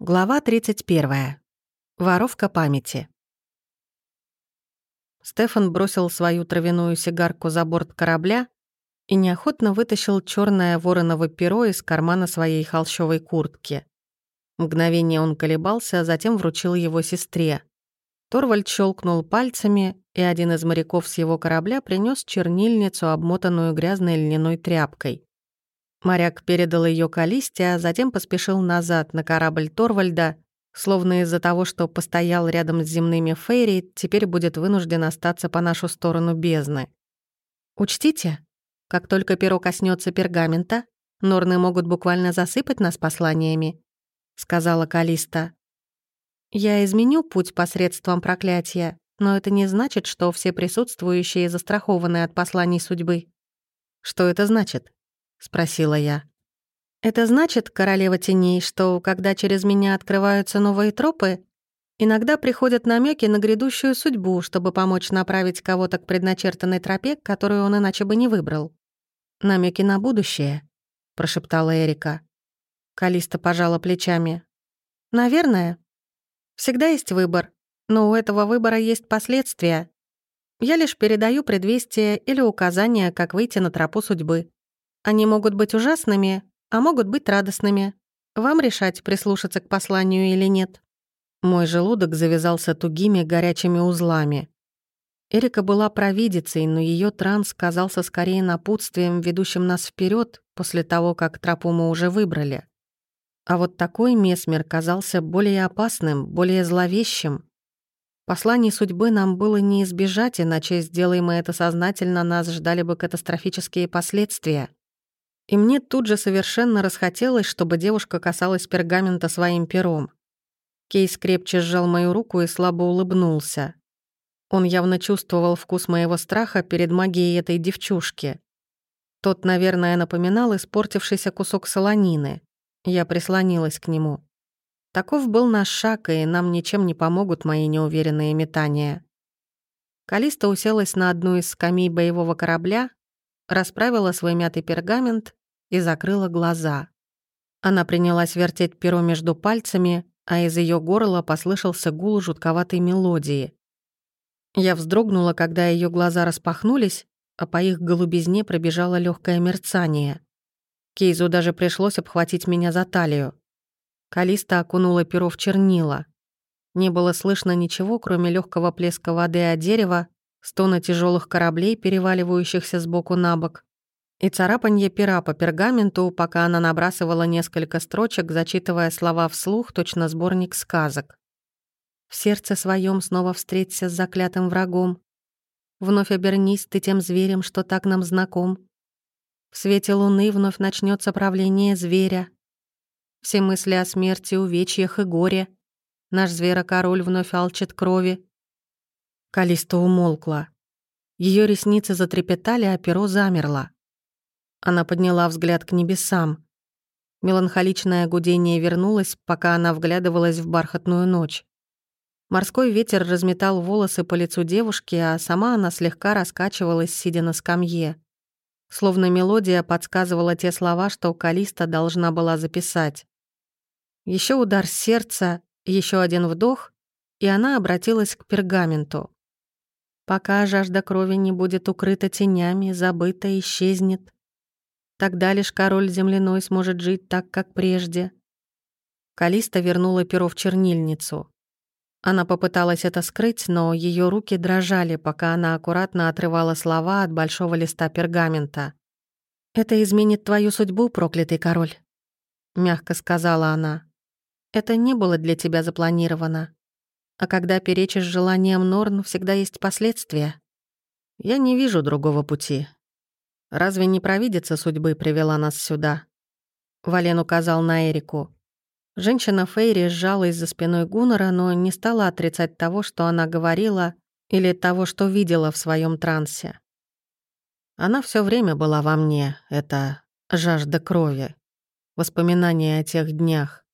Глава 31. Воровка памяти. Стефан бросил свою травяную сигарку за борт корабля и неохотно вытащил черное вороново перо из кармана своей холщовой куртки. Мгновение он колебался, а затем вручил его сестре. Торвальд щелкнул пальцами, и один из моряков с его корабля принес чернильницу, обмотанную грязной льняной тряпкой. Моряк передал ее Калисте, а затем поспешил назад на корабль Торвальда, словно из-за того, что постоял рядом с земными Фейри, теперь будет вынужден остаться по нашу сторону бездны. «Учтите, как только перо коснется пергамента, норны могут буквально засыпать нас посланиями», — сказала Калиста. «Я изменю путь посредством проклятия, но это не значит, что все присутствующие застрахованы от посланий судьбы». «Что это значит?» — спросила я. «Это значит, королева теней, что, когда через меня открываются новые тропы, иногда приходят намеки на грядущую судьбу, чтобы помочь направить кого-то к предначертанной тропе, которую он иначе бы не выбрал. Намеки на будущее», — прошептала Эрика. Калиста пожала плечами. «Наверное. Всегда есть выбор, но у этого выбора есть последствия. Я лишь передаю предвестие или указание, как выйти на тропу судьбы. Они могут быть ужасными, а могут быть радостными. Вам решать, прислушаться к посланию или нет. Мой желудок завязался тугими горячими узлами. Эрика была провидицей, но ее транс казался скорее напутствием, ведущим нас вперед после того, как тропу мы уже выбрали. А вот такой месмер казался более опасным, более зловещим. Посланий судьбы нам было не избежать, иначе, сделаем мы это сознательно, нас ждали бы катастрофические последствия. И мне тут же совершенно расхотелось, чтобы девушка касалась пергамента своим пером. Кейс крепче сжал мою руку и слабо улыбнулся. Он явно чувствовал вкус моего страха перед магией этой девчушки. Тот, наверное, напоминал испортившийся кусок солонины. Я прислонилась к нему. Таков был наш шаг, и нам ничем не помогут мои неуверенные метания. Калиста уселась на одну из скамей боевого корабля, расправила свой мятый пергамент и закрыла глаза. Она принялась вертеть перо между пальцами, а из ее горла послышался гул жутковатой мелодии. Я вздрогнула, когда ее глаза распахнулись, а по их голубизне пробежало легкое мерцание. Кейзу даже пришлось обхватить меня за талию. Калиста окунула перо в чернила. Не было слышно ничего, кроме легкого плеска воды о дерево, стона тяжелых кораблей, переваливающихся сбоку на бок, и царапанье пера по пергаменту, пока она набрасывала несколько строчек, зачитывая слова вслух, точно сборник сказок. «В сердце своем снова встреться с заклятым врагом. Вновь обернись ты тем зверем, что так нам знаком. В свете луны вновь начнется правление зверя. Все мысли о смерти, увечьях и горе. Наш зверокороль вновь алчит крови». Калиста умолкла. Ее ресницы затрепетали, а перо замерло. Она подняла взгляд к небесам. Меланхоличное гудение вернулось, пока она вглядывалась в бархатную ночь. Морской ветер разметал волосы по лицу девушки, а сама она слегка раскачивалась, сидя на скамье. Словно мелодия подсказывала те слова, что Калиста должна была записать. Еще удар сердца, еще один вдох, и она обратилась к пергаменту. «Пока жажда крови не будет укрыта тенями, забыта, исчезнет. Тогда лишь король земляной сможет жить так, как прежде. Калиста вернула перо в чернильницу. Она попыталась это скрыть, но ее руки дрожали, пока она аккуратно отрывала слова от большого листа пергамента. «Это изменит твою судьбу, проклятый король», — мягко сказала она. «Это не было для тебя запланировано. А когда перечишь желаниям Норн, всегда есть последствия. Я не вижу другого пути», Разве не провидица судьбы привела нас сюда?» Вален указал на Эрику. Женщина Фейри сжалась за спиной Гуннера, но не стала отрицать того, что она говорила, или того, что видела в своем трансе. Она все время была во мне, это жажда крови, воспоминания о тех днях.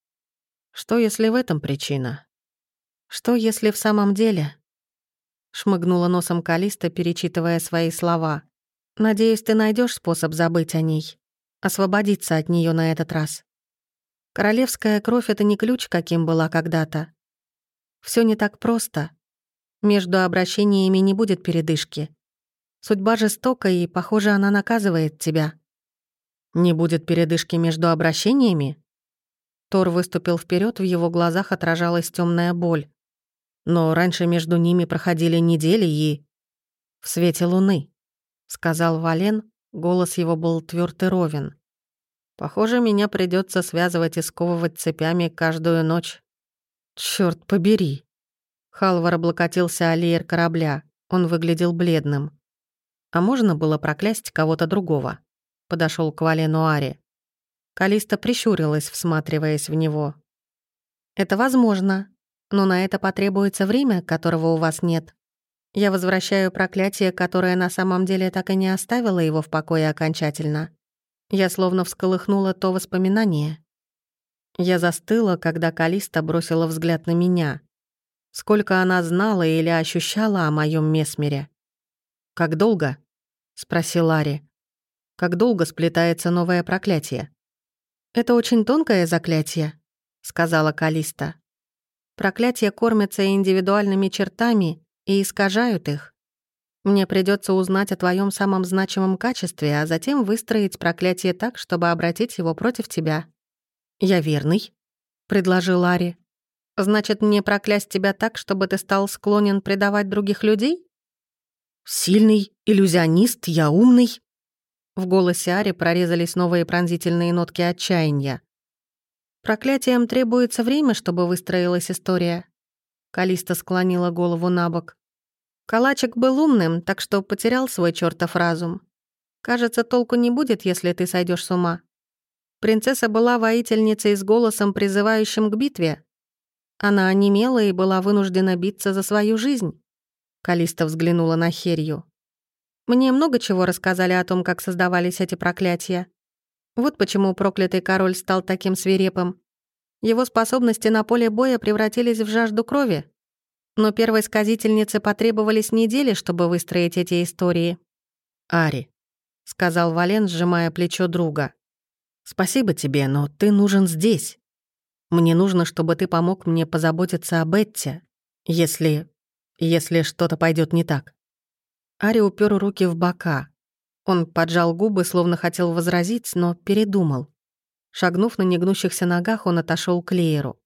Что, если в этом причина? Что, если в самом деле? Шмыгнула носом Калиста, перечитывая свои слова. Надеюсь, ты найдешь способ забыть о ней, освободиться от нее на этот раз. Королевская кровь — это не ключ, каким была когда-то. Все не так просто. Между обращениями не будет передышки. Судьба жестока, и, похоже, она наказывает тебя. Не будет передышки между обращениями? Тор выступил вперед, в его глазах отражалась темная боль. Но раньше между ними проходили недели и... В свете луны, сказал Вален, голос его был тверд и ровен. Похоже, меня придется связывать и сковывать цепями каждую ночь. Черт побери. Халвар облокотился о леер корабля. Он выглядел бледным. А можно было проклясть кого-то другого? Подошел к Валену Ари. Калиста прищурилась, всматриваясь в него. «Это возможно, но на это потребуется время, которого у вас нет. Я возвращаю проклятие, которое на самом деле так и не оставило его в покое окончательно. Я словно всколыхнула то воспоминание. Я застыла, когда Калиста бросила взгляд на меня. Сколько она знала или ощущала о моем месмере. «Как долго?» — спросил Ари. «Как долго сплетается новое проклятие?» «Это очень тонкое заклятие», — сказала Калиста. «Проклятия кормятся индивидуальными чертами и искажают их. Мне придется узнать о твоем самом значимом качестве, а затем выстроить проклятие так, чтобы обратить его против тебя». «Я верный», — предложил Ларри. «Значит, мне проклясть тебя так, чтобы ты стал склонен предавать других людей?» «Сильный, иллюзионист, я умный», в голосе Ари прорезались новые пронзительные нотки отчаяния. «Проклятиям требуется время, чтобы выстроилась история». Калиста склонила голову на бок. «Калачик был умным, так что потерял свой чертов разум. Кажется, толку не будет, если ты сойдешь с ума. Принцесса была воительницей с голосом, призывающим к битве. Она онемела и была вынуждена биться за свою жизнь». Калиста взглянула на Херью. Мне много чего рассказали о том, как создавались эти проклятия. Вот почему проклятый король стал таким свирепым. Его способности на поле боя превратились в жажду крови. Но первой сказительнице потребовались недели, чтобы выстроить эти истории. «Ари», — сказал Вален, сжимая плечо друга. «Спасибо тебе, но ты нужен здесь. Мне нужно, чтобы ты помог мне позаботиться о Бетте, если... если что-то пойдет не так». Ари упер руки в бока. Он поджал губы, словно хотел возразить, но передумал. Шагнув на негнущихся ногах, он отошел к Лееру.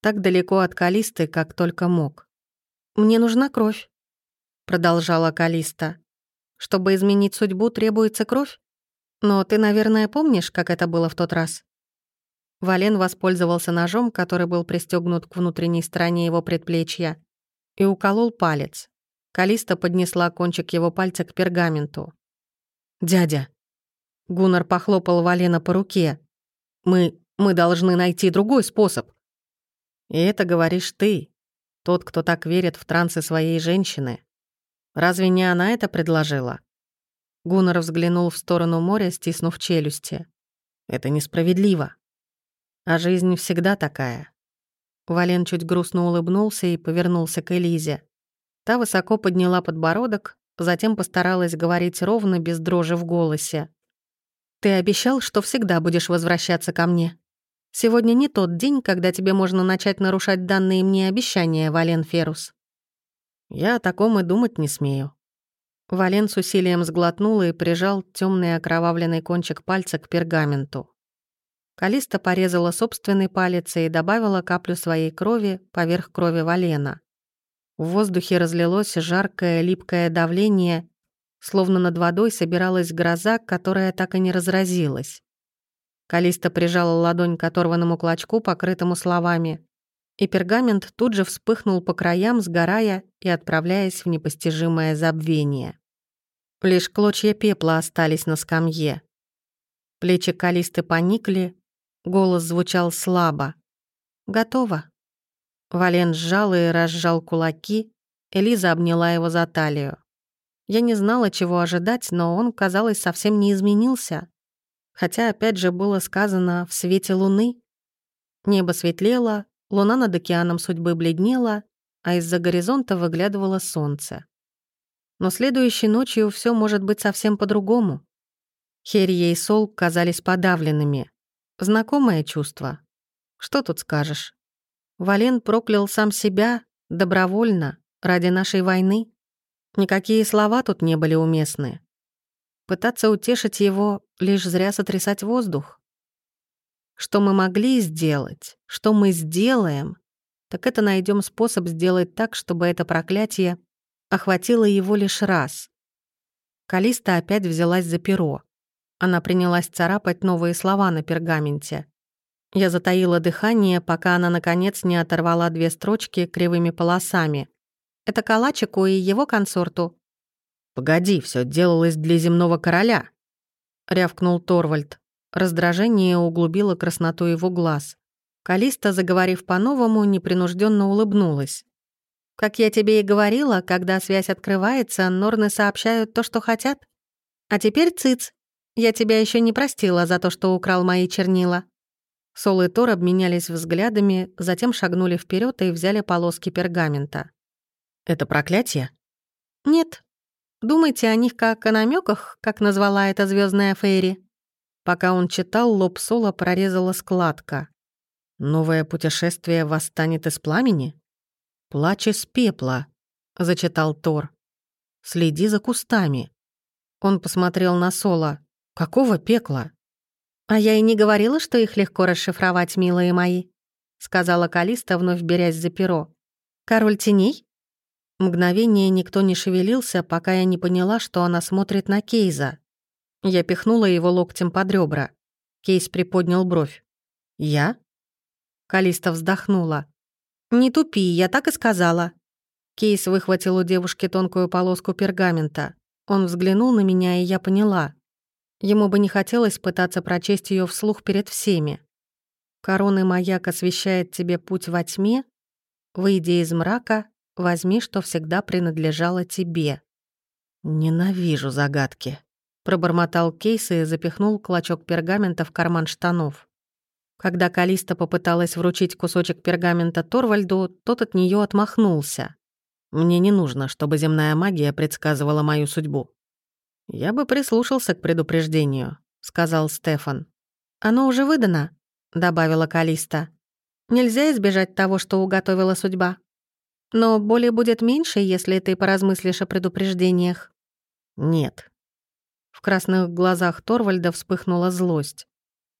Так далеко от Калисты, как только мог. «Мне нужна кровь», — продолжала Калиста. «Чтобы изменить судьбу, требуется кровь? Но ты, наверное, помнишь, как это было в тот раз?» Вален воспользовался ножом, который был пристегнут к внутренней стороне его предплечья, и уколол палец. Калиста поднесла кончик его пальца к пергаменту. «Дядя!» Гуннар похлопал Валена по руке. «Мы... мы должны найти другой способ». «И это говоришь ты, тот, кто так верит в трансы своей женщины. Разве не она это предложила?» Гуннар взглянул в сторону моря, стиснув челюсти. «Это несправедливо. А жизнь всегда такая». Вален чуть грустно улыбнулся и повернулся к Элизе. Та высоко подняла подбородок, затем постаралась говорить ровно, без дрожи в голосе. «Ты обещал, что всегда будешь возвращаться ко мне. Сегодня не тот день, когда тебе можно начать нарушать данные мне обещания, Вален Ферус». «Я о таком и думать не смею». Вален с усилием сглотнул и прижал темный окровавленный кончик пальца к пергаменту. Калиста порезала собственный палец и добавила каплю своей крови поверх крови Валена. В воздухе разлилось жаркое, липкое давление, словно над водой собиралась гроза, которая так и не разразилась. Калиста прижала ладонь к оторванному клочку, покрытому словами, и пергамент тут же вспыхнул по краям, сгорая и отправляясь в непостижимое забвение. Лишь клочья пепла остались на скамье. Плечи Калисты поникли, голос звучал слабо. «Готово». Вален сжал и разжал кулаки, Элиза обняла его за талию. Я не знала, чего ожидать, но он, казалось, совсем не изменился. Хотя, опять же, было сказано «в свете луны». Небо светлело, луна над океаном судьбы бледнела, а из-за горизонта выглядывало солнце. Но следующей ночью все может быть совсем по-другому. Херия и Сол казались подавленными. Знакомое чувство. Что тут скажешь? Вален проклял сам себя добровольно, ради нашей войны. Никакие слова тут не были уместны. Пытаться утешить его, лишь зря сотрясать воздух. Что мы могли сделать, что мы сделаем, так это найдем способ сделать так, чтобы это проклятие охватило его лишь раз. Калиста опять взялась за перо. Она принялась царапать новые слова на пергаменте. Я затаила дыхание, пока она, наконец, не оторвала две строчки кривыми полосами. Это калачику и его консорту. «Погоди, все делалось для земного короля», — рявкнул Торвальд. Раздражение углубило красноту его глаз. Калиста, заговорив по-новому, непринужденно улыбнулась. «Как я тебе и говорила, когда связь открывается, норны сообщают то, что хотят. А теперь цыц. Я тебя еще не простила за то, что украл мои чернила». Сол и Тор обменялись взглядами, затем шагнули вперед и взяли полоски пергамента. «Это проклятие?» «Нет. Думайте о них как о намеках, как назвала это звездная Фейри». Пока он читал, лоб Сола прорезала складка. «Новое путешествие восстанет из пламени?» «Плач из пепла», — зачитал Тор. «Следи за кустами». Он посмотрел на Сола. «Какого пекла?» «А я и не говорила, что их легко расшифровать, милые мои», — сказала Калиста, вновь берясь за перо. «Король теней?» Мгновение никто не шевелился, пока я не поняла, что она смотрит на Кейза. Я пихнула его локтем под ребра. Кейз приподнял бровь. «Я?» Калиста вздохнула. «Не тупи, я так и сказала». Кейс выхватил у девушки тонкую полоску пергамента. Он взглянул на меня, и я поняла. Ему бы не хотелось пытаться прочесть ее вслух перед всеми. «Короны маяк освещает тебе путь во тьме. Выйди из мрака, возьми, что всегда принадлежало тебе». «Ненавижу загадки», — пробормотал Кейс и запихнул клочок пергамента в карман штанов. Когда Калиста попыталась вручить кусочек пергамента Торвальду, тот от нее отмахнулся. «Мне не нужно, чтобы земная магия предсказывала мою судьбу. «Я бы прислушался к предупреждению», — сказал Стефан. «Оно уже выдано», — добавила Калиста. «Нельзя избежать того, что уготовила судьба. Но боли будет меньше, если ты поразмыслишь о предупреждениях». «Нет». В красных глазах Торвальда вспыхнула злость.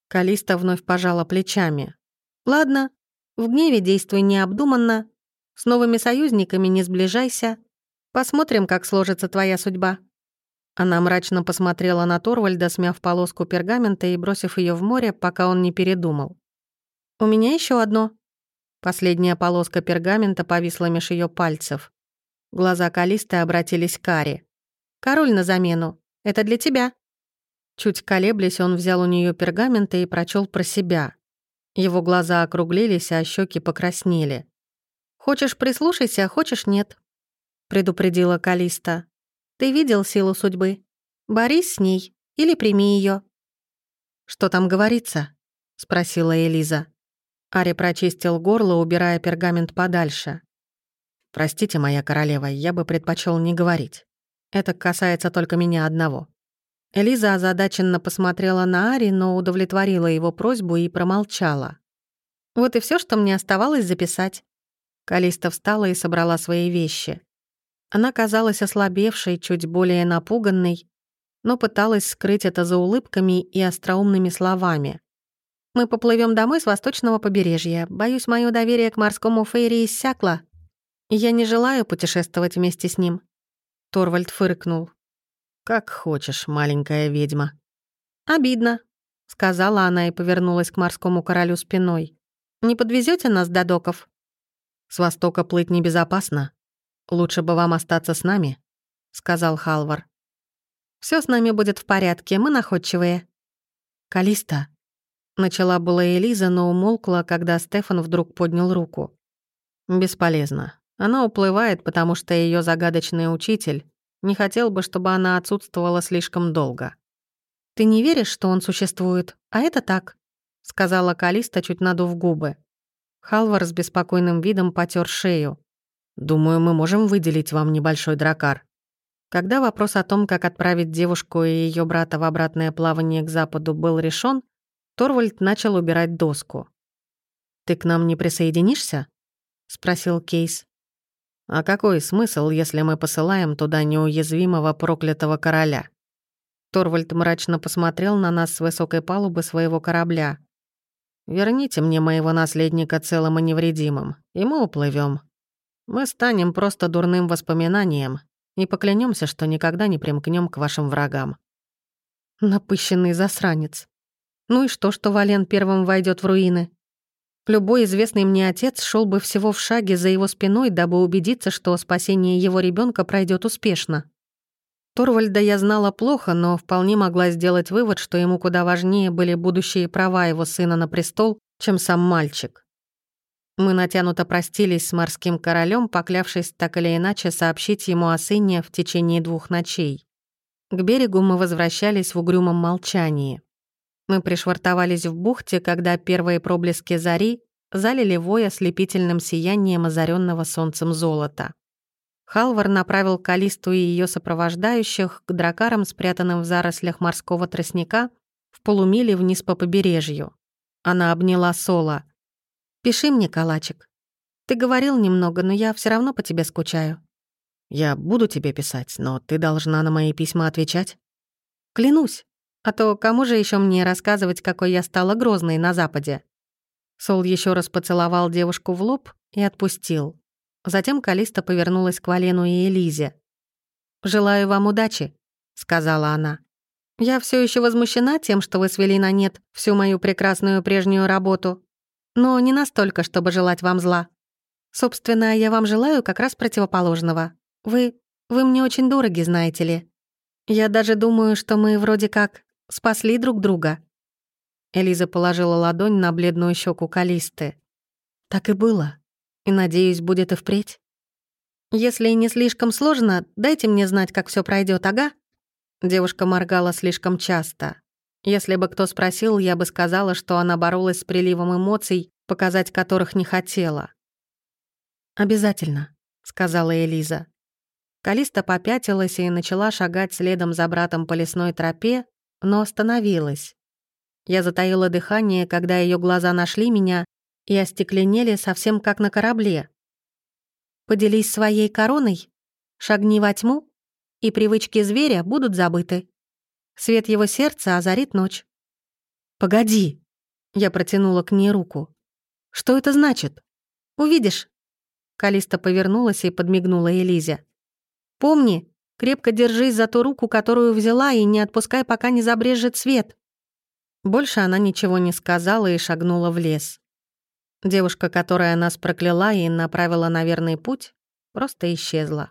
Калиста вновь пожала плечами. «Ладно, в гневе действуй необдуманно. С новыми союзниками не сближайся. Посмотрим, как сложится твоя судьба». Она мрачно посмотрела на Торвальда, смяв полоску пергамента и бросив ее в море, пока он не передумал. «У меня еще одно». Последняя полоска пергамента повисла меж ее пальцев. Глаза Калисты обратились к Аре. «Король на замену. Это для тебя». Чуть колеблясь, он взял у нее пергамент и прочел про себя. Его глаза округлились, а щеки покраснели. «Хочешь, прислушайся, а хочешь, нет», — предупредила Калиста. Ты видел силу судьбы? Борись с ней или прими ее. «Что там говорится?» — спросила Элиза. Ари прочистил горло, убирая пергамент подальше. «Простите, моя королева, я бы предпочел не говорить. Это касается только меня одного». Элиза озадаченно посмотрела на Ари, но удовлетворила его просьбу и промолчала. «Вот и все, что мне оставалось записать». Калиста встала и собрала свои вещи. Она казалась ослабевшей, чуть более напуганной, но пыталась скрыть это за улыбками и остроумными словами. «Мы поплывем домой с восточного побережья. Боюсь, мое доверие к морскому Фейри иссякло. Я не желаю путешествовать вместе с ним». Торвальд фыркнул. «Как хочешь, маленькая ведьма». «Обидно», — сказала она и повернулась к морскому королю спиной. «Не подвезете нас до доков?» «С востока плыть небезопасно», «Лучше бы вам остаться с нами», — сказал Халвар. Все с нами будет в порядке, мы находчивые». «Калиста», — начала была Элиза, но умолкла, когда Стефан вдруг поднял руку. «Бесполезно. Она уплывает, потому что ее загадочный учитель не хотел бы, чтобы она отсутствовала слишком долго». «Ты не веришь, что он существует, а это так», — сказала Калиста, чуть надув губы. Халвар с беспокойным видом потер шею. Думаю, мы можем выделить вам небольшой дракар. Когда вопрос о том, как отправить девушку и ее брата в обратное плавание к западу, был решен, Торвальд начал убирать доску. «Ты к нам не присоединишься?» — спросил Кейс. «А какой смысл, если мы посылаем туда неуязвимого проклятого короля?» Торвальд мрачно посмотрел на нас с высокой палубы своего корабля. «Верните мне моего наследника целым и невредимым, и мы уплывем. Мы станем просто дурным воспоминанием и поклянемся, что никогда не примкнем к вашим врагам». Напыщенный засранец. Ну и что, что Вален первым войдет в руины? Любой известный мне отец шел бы всего в шаге за его спиной, дабы убедиться, что спасение его ребенка пройдет успешно. Торвальда я знала плохо, но вполне могла сделать вывод, что ему куда важнее были будущие права его сына на престол, чем сам мальчик. Мы натянуто простились с морским королем, поклявшись так или иначе сообщить ему о сыне в течение двух ночей. К берегу мы возвращались в угрюмом молчании. Мы пришвартовались в бухте, когда первые проблески зари залили вой ослепительным сиянием озаренного солнцем золота. Халвар направил Калисту и ее сопровождающих к дракарам, спрятанным в зарослях морского тростника, в полумиле вниз по побережью. Она обняла Сола. «Пиши мне, калачик. Ты говорил немного, но я все равно по тебе скучаю». «Я буду тебе писать, но ты должна на мои письма отвечать». «Клянусь. А то кому же еще мне рассказывать, какой я стала грозной на Западе?» Сол еще раз поцеловал девушку в лоб и отпустил. Затем Калиста повернулась к Валену и Элизе. «Желаю вам удачи», — сказала она. «Я все еще возмущена тем, что вы свели на нет всю мою прекрасную прежнюю работу, но не настолько, чтобы желать вам зла. Собственно, я вам желаю как раз противоположного. Вы... вы мне очень дороги, знаете ли. Я даже думаю, что мы вроде как спасли друг друга». Элиза положила ладонь на бледную щеку Калисты. «Так и было», и, надеюсь, будет и впредь. Если не слишком сложно, дайте мне знать, как все пройдет, ага?» Девушка моргала слишком часто. Если бы кто спросил, я бы сказала, что она боролась с приливом эмоций, показать которых не хотела. «Обязательно», — сказала Элиза. Калиста попятилась и начала шагать следом за братом по лесной тропе, но остановилась. Я затаила дыхание, когда ее глаза нашли меня, и остекленели совсем как на корабле. Поделись своей короной, шагни во тьму, и привычки зверя будут забыты. Свет его сердца озарит ночь. «Погоди!» — я протянула к ней руку. «Что это значит?» «Увидишь». Калиста повернулась и подмигнула Элизе. «Помни, крепко держись за ту руку, которую взяла, и не отпускай, пока не забрежет свет». Больше она ничего не сказала и шагнула в лес. Девушка, которая нас прокляла и направила на верный путь, просто исчезла.